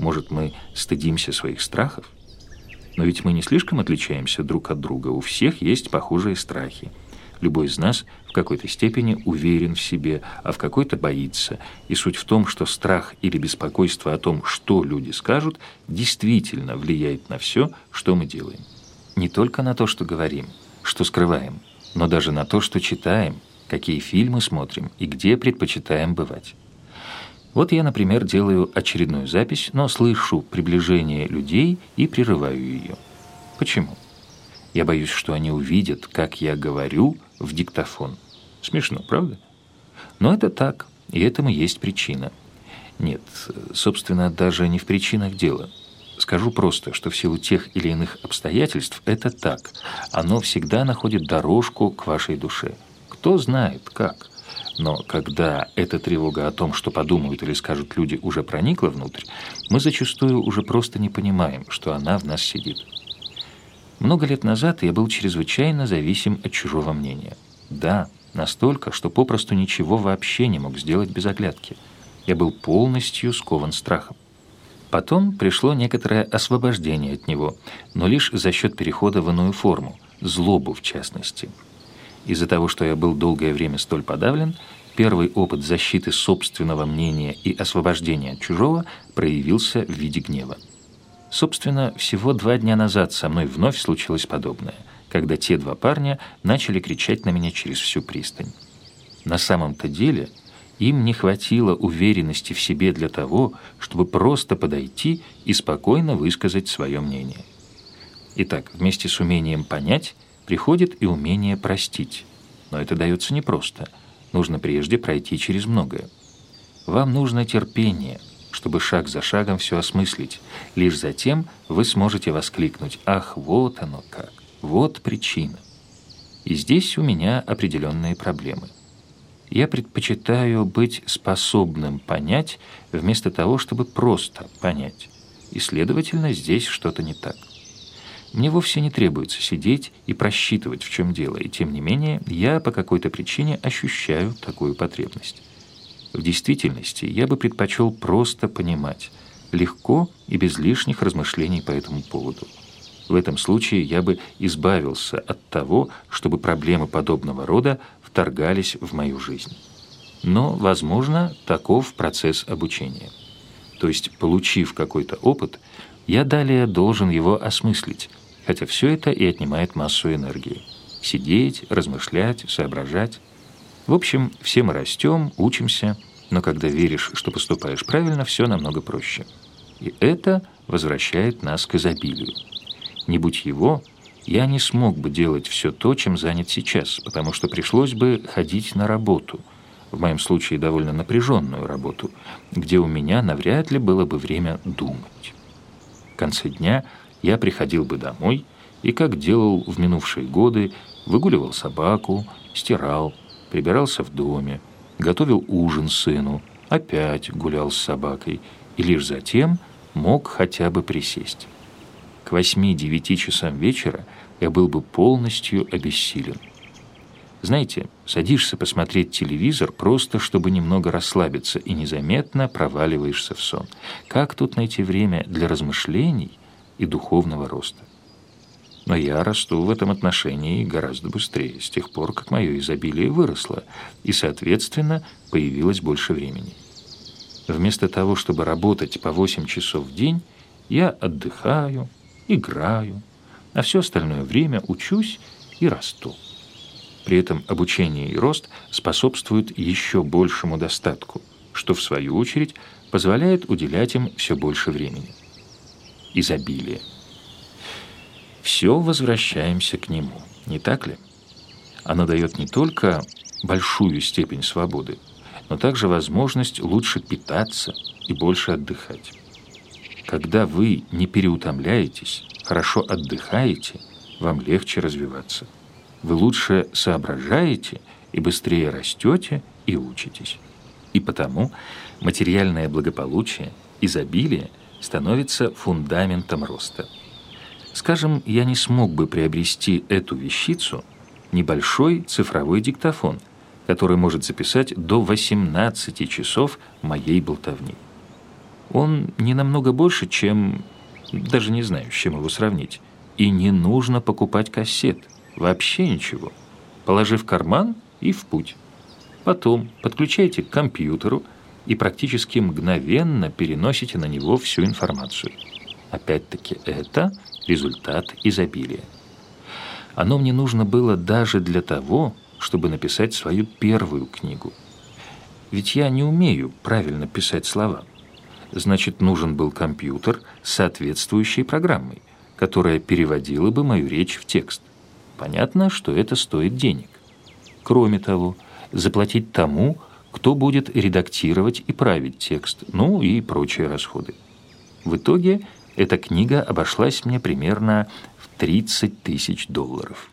Может, мы стыдимся своих страхов? Но ведь мы не слишком отличаемся друг от друга. У всех есть похожие страхи. Любой из нас в какой-то степени уверен в себе, а в какой-то боится. И суть в том, что страх или беспокойство о том, что люди скажут, действительно влияет на все, что мы делаем. Не только на то, что говорим, что скрываем, но даже на то, что читаем, какие фильмы смотрим и где предпочитаем бывать. Вот я, например, делаю очередную запись, но слышу приближение людей и прерываю ее. Почему? Я боюсь, что они увидят, как я говорю в диктофон. Смешно, правда? Но это так, и этому есть причина. Нет, собственно, даже не в причинах дела. Скажу просто, что в силу тех или иных обстоятельств это так. Оно всегда находит дорожку к вашей душе. Кто знает, как. Но когда эта тревога о том, что подумают или скажут люди, уже проникла внутрь, мы зачастую уже просто не понимаем, что она в нас сидит. Много лет назад я был чрезвычайно зависим от чужого мнения. Да, настолько, что попросту ничего вообще не мог сделать без оглядки. Я был полностью скован страхом. Потом пришло некоторое освобождение от него, но лишь за счет перехода в иную форму, злобу в частности. Из-за того, что я был долгое время столь подавлен, первый опыт защиты собственного мнения и освобождения от чужого проявился в виде гнева. Собственно, всего два дня назад со мной вновь случилось подобное, когда те два парня начали кричать на меня через всю пристань. На самом-то деле им не хватило уверенности в себе для того, чтобы просто подойти и спокойно высказать свое мнение. Итак, вместе с умением понять приходит и умение простить. Но это дается непросто. Нужно прежде пройти через многое. Вам нужно терпение – чтобы шаг за шагом все осмыслить. Лишь затем вы сможете воскликнуть «Ах, вот оно как! Вот причина!» И здесь у меня определенные проблемы. Я предпочитаю быть способным понять, вместо того, чтобы просто понять. И, следовательно, здесь что-то не так. Мне вовсе не требуется сидеть и просчитывать, в чем дело, и тем не менее я по какой-то причине ощущаю такую потребность. В действительности я бы предпочел просто понимать, легко и без лишних размышлений по этому поводу. В этом случае я бы избавился от того, чтобы проблемы подобного рода вторгались в мою жизнь. Но, возможно, таков процесс обучения. То есть, получив какой-то опыт, я далее должен его осмыслить, хотя все это и отнимает массу энергии. Сидеть, размышлять, соображать. В общем, все мы растем, учимся, но когда веришь, что поступаешь правильно, все намного проще. И это возвращает нас к изобилию. Не будь его, я не смог бы делать все то, чем занят сейчас, потому что пришлось бы ходить на работу, в моем случае довольно напряженную работу, где у меня навряд ли было бы время думать. Конце дня я приходил бы домой и, как делал в минувшие годы, выгуливал собаку, стирал, прибирался в доме, готовил ужин сыну, опять гулял с собакой и лишь затем мог хотя бы присесть. К восьми-девяти часам вечера я был бы полностью обессилен. Знаете, садишься посмотреть телевизор просто, чтобы немного расслабиться, и незаметно проваливаешься в сон. Как тут найти время для размышлений и духовного роста? Но я расту в этом отношении гораздо быстрее, с тех пор, как мое изобилие выросло, и, соответственно, появилось больше времени. Вместо того, чтобы работать по 8 часов в день, я отдыхаю, играю, а все остальное время учусь и расту. При этом обучение и рост способствуют еще большему достатку, что, в свою очередь, позволяет уделять им все больше времени. Изобилие – все возвращаемся к нему, не так ли? Оно дает не только большую степень свободы, но также возможность лучше питаться и больше отдыхать. Когда вы не переутомляетесь, хорошо отдыхаете, вам легче развиваться. Вы лучше соображаете и быстрее растете и учитесь. И потому материальное благополучие, изобилие становится фундаментом роста – Скажем, я не смог бы приобрести эту вещицу, небольшой цифровой диктофон, который может записать до 18 часов моей болтовни. Он не намного больше, чем... Даже не знаю, с чем его сравнить. И не нужно покупать кассет. Вообще ничего. Положи в карман и в путь. Потом подключайте к компьютеру и практически мгновенно переносите на него всю информацию. Опять-таки это результат изобилия. Оно мне нужно было даже для того, чтобы написать свою первую книгу. Ведь я не умею правильно писать слова. Значит, нужен был компьютер с соответствующей программой, которая переводила бы мою речь в текст. Понятно, что это стоит денег. Кроме того, заплатить тому, кто будет редактировать и править текст, ну и прочие расходы. В итоге эта книга обошлась мне примерно в 30 тысяч долларов.